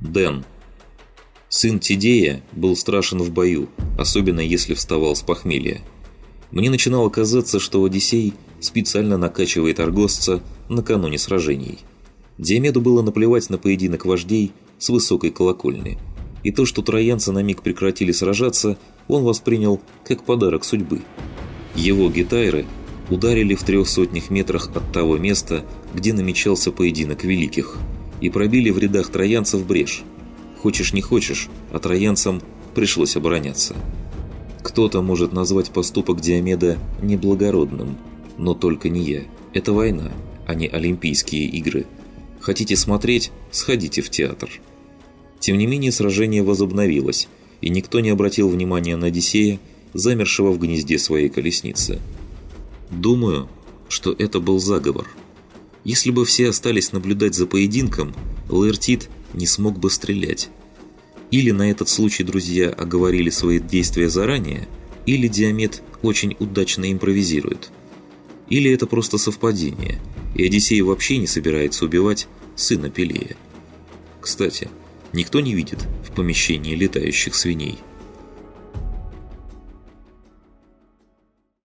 Дэн. Сын Тидея был страшен в бою, особенно если вставал с похмелья. Мне начинало казаться, что Одиссей специально накачивает аргосца накануне сражений. Диомеду было наплевать на поединок вождей с высокой колокольни. И то, что троянцы на миг прекратили сражаться, он воспринял как подарок судьбы. Его гитайры ударили в трех сотнях метрах от того места, где намечался поединок великих – и пробили в рядах троянцев брешь. Хочешь не хочешь, а троянцам пришлось обороняться. Кто-то может назвать поступок Диомеда неблагородным, но только не я. Это война, а не Олимпийские игры. Хотите смотреть – сходите в театр. Тем не менее сражение возобновилось, и никто не обратил внимания на Одиссея, замершего в гнезде своей колесницы. Думаю, что это был заговор – если бы все остались наблюдать за поединком, Лаэртит не смог бы стрелять. Или на этот случай друзья оговорили свои действия заранее, или Диамет очень удачно импровизирует. Или это просто совпадение, и Одиссей вообще не собирается убивать сына Пелея. Кстати, никто не видит в помещении летающих свиней.